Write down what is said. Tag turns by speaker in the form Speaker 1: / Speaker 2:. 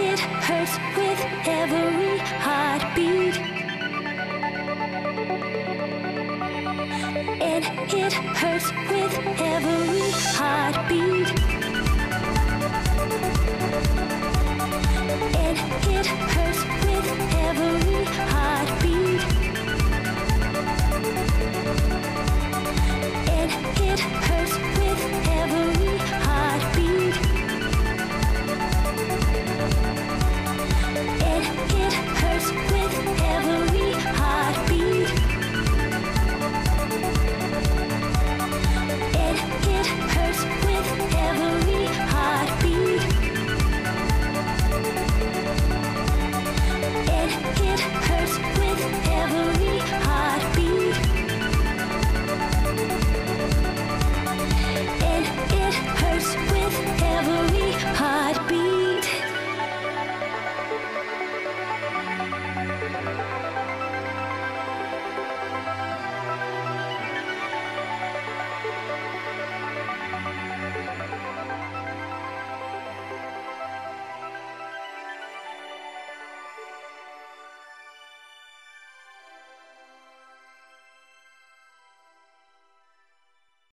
Speaker 1: it hurts with every heartbeat. And it hurts with every heartbeat.